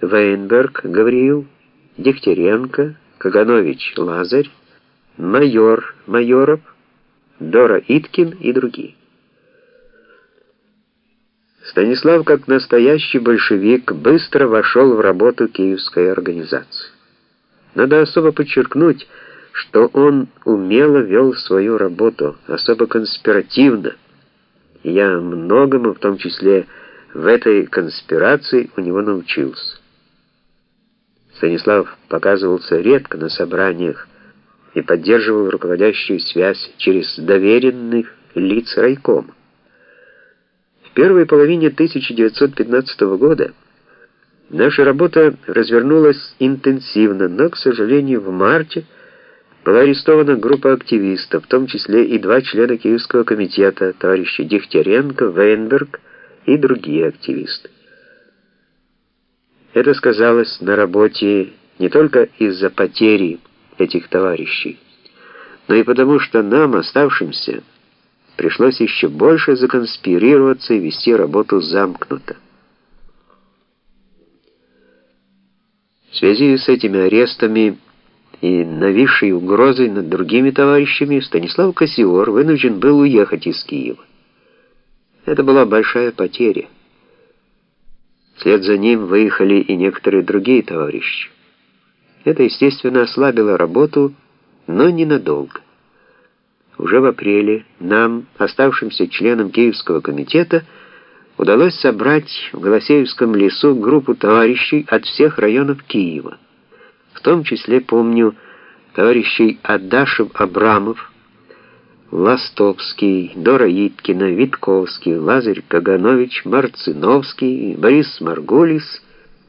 Вейнберг Гавриил, Дегтяренко, Каганович Лазарь, майор Майоров, Дора Иткин и другие. Станислав, как настоящий большевик, быстро вошел в работу киевской организации. Надо особо подчеркнуть, что он умело вел свою работу, особо конспиративно. Я многому, в том числе в этой конспирации, у него научился. Станислав показывался редко на собраниях и поддерживал руководящую связь через доверенных лиц райкома. В первой половине 1915 года наша работа развернулась интенсивно, но, к сожалению, в марте была арестована группа активистов, в том числе и два члена Киевского комитета, товарищи Дегтяренко, Вейнберг и другие активисты. Это сказалось на работе не только из-за потери этих товарищей, но и потому, что нам, оставшимся, пришлось еще больше законспирироваться и вести работу замкнуто. В связи с этими арестами и нависшей угрозой над другими товарищами Станислав Кассиор вынужден был уехать из Киева. Это была большая потеря. Вслед за ним выехали и некоторые другие товарищи. Это, естественно, ослабило работу, но ненадолго. Уже в апреле нам, оставшимся членам Киевского комитета, удалось собрать в Голосеевском лесу группу товарищей от всех районов Киева. В том числе помню товарищей Адашев Абрамов, Ластовский, Дора Иткина, Витковский, Лазарь Каганович, Марциновский, Борис Марголис,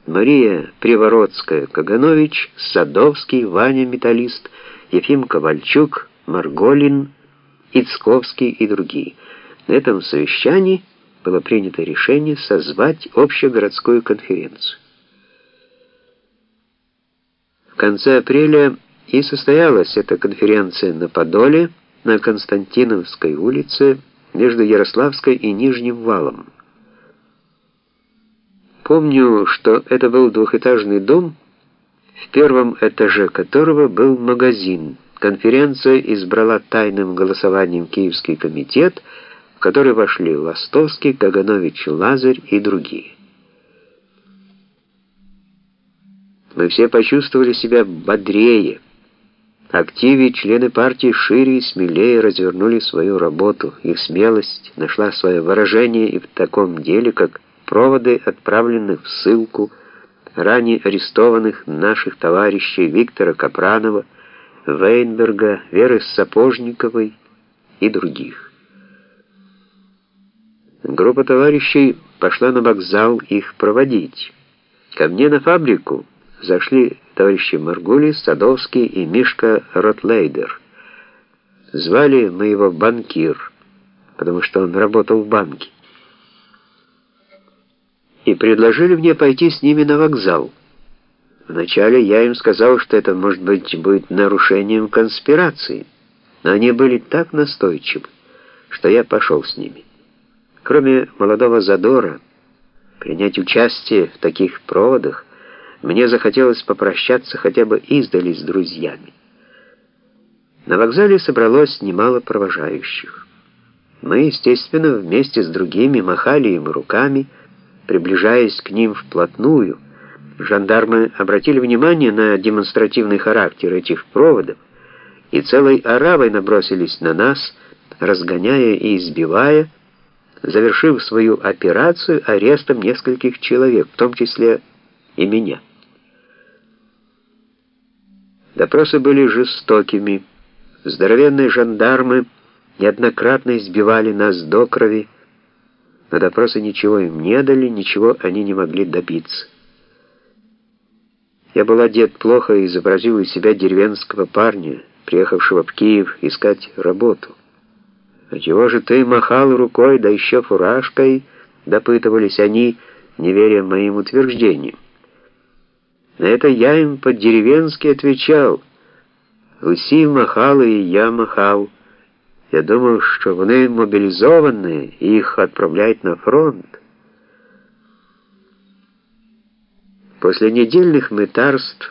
Мария Привородская, Каганович, Садовский, Ваня Металлист, Ефим Ковальчук, Марголин, Ицковский и другие. На этом совещании было принято решение созвать общегородскую конференцию. В конце апреля и состоялась эта конференция на Подоле, на Константиновской улице, между Ярославской и Нижним Валом. Помню, что это был двухэтажный дом, в первом этаже которого был магазин. Конференция избрала тайным голосованием Киевский комитет, в который вошли Ластовский, Каганович, Лазарь и другие. Мы все почувствовали себя бодрее. Активе члены партии шире и смелее развернули свою работу. Их смелость нашла свое выражение и в таком деле, как проводы отправленных в ссылку ранее арестованных наших товарищей Виктора Капранова, Вейнберга, Веры Сапожниковой и других. Группа товарищей пошла на вокзал их проводить. Ко мне на фабрику зашли товарищи Маргули, Садовский и Мишка Ротлейдер. Звали мы его банкир, потому что он работал в банке. И предложили мне пойти с ними на вокзал. Вначале я им сказал, что это, может быть, будет нарушением конспирации, но они были так настойчивы, что я пошел с ними. Кроме молодого задора, принять участие в таких проводах, мне захотелось попрощаться хотя бы издали с друзьями. На вокзале собралось немало провожающих. Мы, естественно, вместе с другими махали им руками, приближаясь к ним вплотную, Жандармы обратили внимание на демонстративный характер этих проводов и целой оравой набросились на нас, разгоняя и избивая, завершив свою операцию арестом нескольких человек, в том числе и меня. Допросы были жестокими. Здоровенные жандармы неоднократно избивали нас до крови, но допросы ничего им не дали, ничего они не могли добиться. Я был одет плохо и изобразил из себя деревенского парня, приехавшего в Киев искать работу. «А чего же ты махал рукой, да еще фуражкой?» — допытывались они, не веря моим утверждениям. На это я им по-деревенски отвечал. Усі махали, и я махал. Я думал, что вони мобилизованные, и их отправляют на фронт. После недельных мытарств